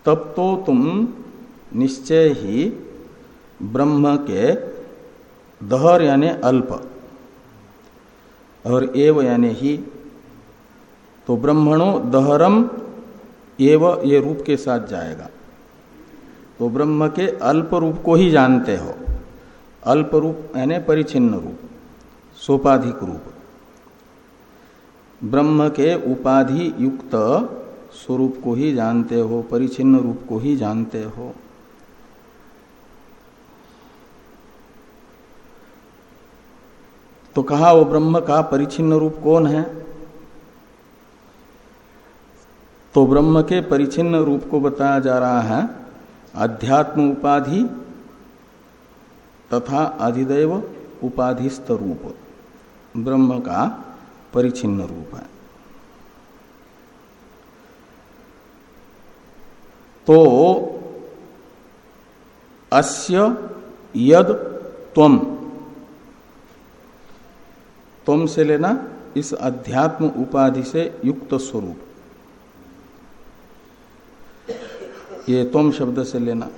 तब तो तुम निश्चय ही ब्रह्म के दहर यानी अल्प। और एव यानी ही। तो ब्रह्मणो दहरम एव ये रूप के साथ जाएगा। तो ब्रह्म के अल्प रूप को ही जानते हो। अल्प रूप यानी परिचिन्न रूप, सोपाधिक रूप। ब्रह्म के उपाधि युक्त स्वरूप को ही जानते हो, परिचिन्न रूप को ही जानते हो। तो कहा वो ब्रह्म का परिचिन्न रूप कौन है? तो ब्रह्म के परिचिन्न रूप को बताया जा रहा है, अध्यात्म उपाधि तथा अधिदेव उपाधिस्त रूप। ब्रह्म का परिचिन्न रूप है। तो अस्य यद त्वम त्वम से लेना इस अध्यात्म उपाधि से युक्त स्वरूप। ये त्वम शब्द से लेना।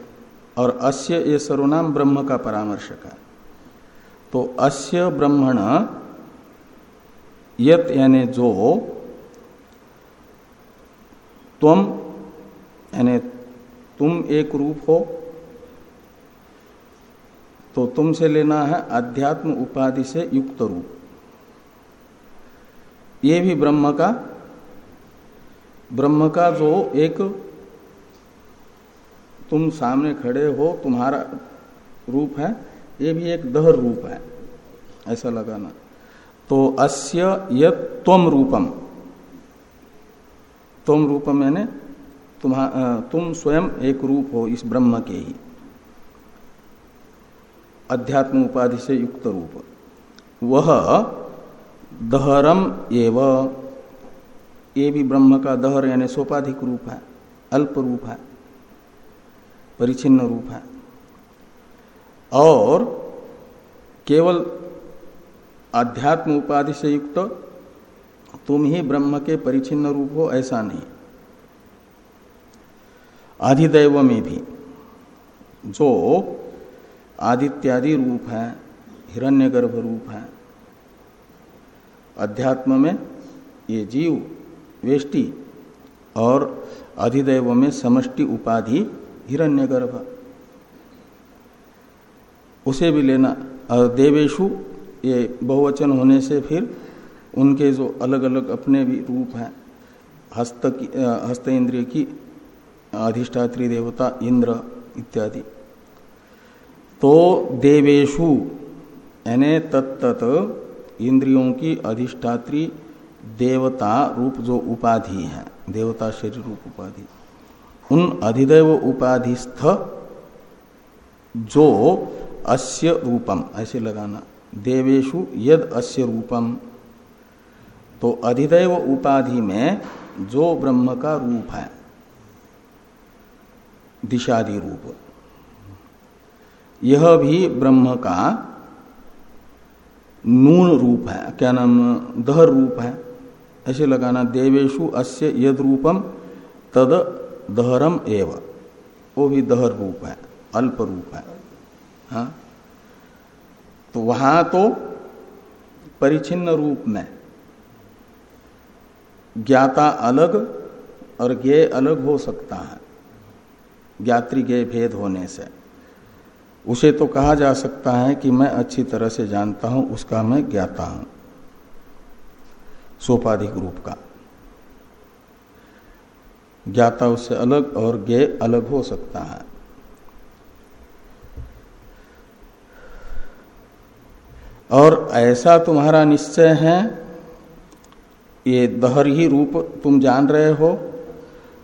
और अस्य ये सर्वनाम ब्रह्म का परामर्शक है। तो अस्य ब्रह्मण यत यानी जो त्वम यानी तुम एक रूप हो तो तुमसे लेना है अध्यात्म उपाधि से युक्त रूप। ये भी ब्रह्म का ब्रह्म का जो एक तुम सामने खड़े हो, तुम्हारा रूप है, ये भी एक दहर रूप है, ऐसा लगाना। तो अस्य यम रूपम। तुम रूपम यानी तुम स्वयं एक रूप हो इस ब्रह्म के ही। अध्यात्म उपाधि से युक्त रूप। वह दहरम एव। ये भी ब्रह्म का दहर यानी सोपाधिक रूप है, अल्प रूप है, परिचिन्न रूप है। और केवल अध्यात्म उपाधि से युक्त तुम ही ब्रह्म के परिचिन्न रूप हो ऐसा नहीं। आधिदैव में भी जो आदित्यादि रूप है हिरण्यगर्भ रूप है, अध्यात्म में ये जीव, वेष्टि और अधिदैव में समष्टि उपाधि हिरण्यगर्भ। उसे भी लेना और देवेशु, ये बहुवचन होने से फिर उनके जो अलग अलग अपने भी रूप हैं, हस्त की हस्त इंद्रिय की अधिष्ठात्री देवता इंद्र इत्यादि। तो देवेशु यानी तत्त इंद्रियों की अधिष्ठात्री देवता रूप जो उपाधि है, देवता शरीर रूप उपाधि। उन अधिदेव उपाधिस्थ जो अस्य रूपम, ऐसे लगाना देवेशु यद अस्य रूपम। तो अधिदेव उपाधि में जो ब्रह्म का रूप है दिशादि रूप। यह भी ब्रह्म का नून रूप है। क्या नाम? दहर रूप है। ऐसे लगाना देवेशु अस्य यद रूपम तद दहरम एव। वो भी दहर रूप है, अल्प रूप है। हाँ? तो वहाँ तो परिचिन्न रूप में ज्ञाता अलग और ज्ञेय अलग हो सकता है। ज्ञात्री ज्ञेय भेद होने से। उसे तो कहा जा सकता है कि मैं अच्छी तरह से जानता हूँ, उसका मैं ज्ञाता हूँ। सोपाधिक रूप का। ज्ञाता उससे अलग और ज्ञेय अलग हो सकता है। और ऐसा तुम्हारा निश्चय है? ये दहर ही रूप तुम जान रहे हो।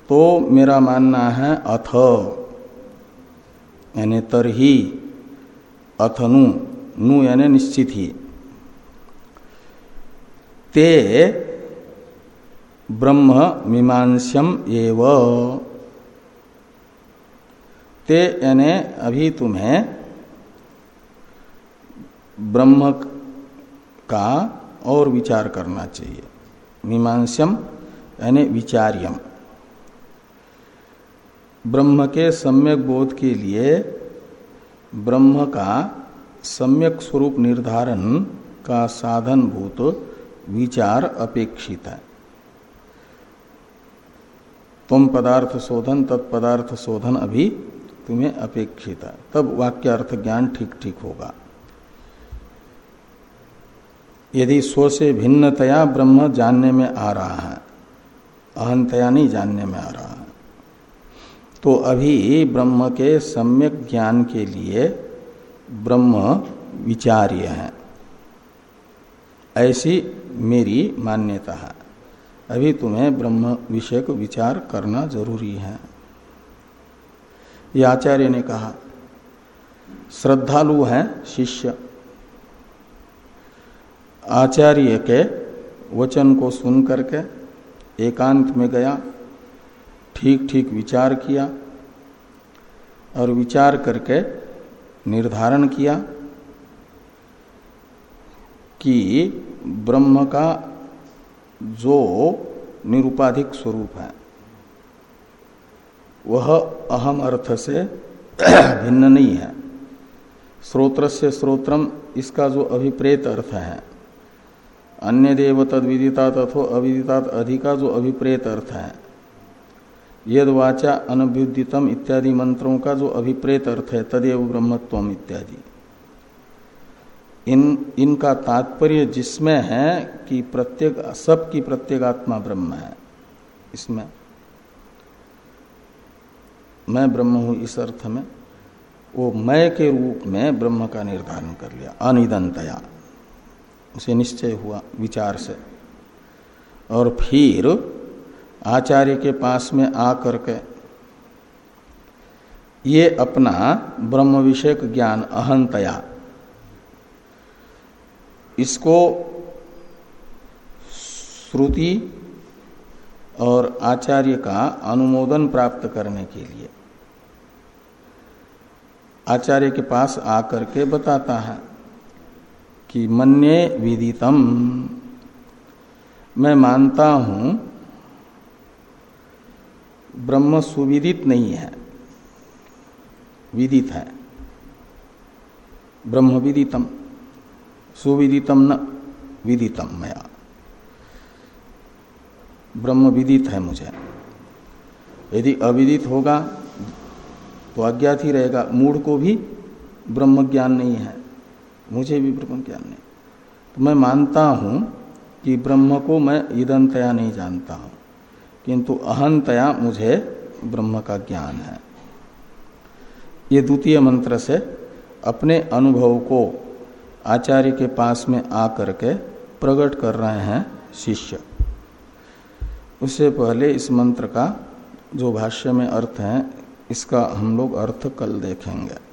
तो मेरा मानना है, अथ। यानी तरही, अथनु, नु यानी निश्चित। ही ते ब्रह्म मीमांस्यम एव। ते यानी अभी तुम्हें ब्रह्म का और विचार करना चाहिए। मीमांस्यम यानी विचार्यम। ब्रह्म के सम्यक बोध के लिए ब्रह्म का सम्यक स्वरूप निर्धारण का साधन भूत विचार अपेक्षित है। तुम पदार्थ शोधन तत्पदार्थ शोधन अभी तुम्हें अपेक्षित है। तब वाक्यार्थ ज्ञान ठीक ठीक होगा। यदि स्व से भिन्नतया ब्रह्म जानने में आ रहा है, अहंतया नहीं जानने में आ रहा। तो अभी ब्रह्म के सम्यक ज्ञान के लिए ब्रह्म विचार्य है। ऐसी मेरी मान्यता है। अभी तुम्हें ब्रह्म विषय को विचार करना ज़रूरी है। ये आचार्य ने कहा, श्रद्धालु हैं शिष्य। आचार्य के वचन को सुन करके एकांत में गया। ठीक ठीक विचार किया और विचार करके निर्धारण किया कि ब्रह्म का जो निरुपाधिक स्वरूप है, वह अहम अर्थ से भिन्न नहीं है। स्रोत्र से स्रोत्रम इसका जो अभिप्रेत अर्थ है अन्य देव तद विदिता अथो अविदितात अधिका जो अभिप्रेत अर्थ है यद वाचा अनभ्युदितम इत्यादि मंत्रों का जो अभिप्रेत अर्थ है, तदेव ब्रह्मत्व इत्यादि। इन, इनका तात्पर्य जिसमें है कि प्रत्येक सब की प्रत्येगात्मा ब्रह्म है, इसमें। मैं ब्रह्म हूँ इस अर्थ में, वो मैं के रूप में ब्रह्म का निर्धारण कर लिया, अनिदंतया। उसे निश्चय हुआ विचार से। और फिर आचार्य के पास में आ करके ये अपना ब्रह्म विषयक ज्ञान अहंतया। इसको श्रुति और आचार्य का अनुमोदन प्राप्त करने के लिए आचार्य के पास आकर के बताता है कि मन्ये विदितम। मैं मानता हूँ ब्रह्म सुविदित नहीं है। विदित है। ब्रह्म विदितम। सुविदितम न विदितम मया। ब्रह्म विदित है मुझे। यदि अविदित होगा तो अज्ञात ही रहेगा। मूड को भी ब्रह्म ज्ञान नहीं है। मुझे भी ब्रह्म ज्ञान नहीं। तो मैं मानता हूँ कि ब्रह्म को मैं ईदंतया नहीं जानता हूँ। किंतु अहंतया मुझे ब्रह्म का ज्ञान है। ये द्वितीय मंत्र से अपने अनुभव को आचार्य के पास में आकर के प्रकट कर रहे हैं शिष्य। उससे पहले इस मंत्र का जो भाष्य में अर्थ है, इसका हम लोग अर्थ कल देखेंगे।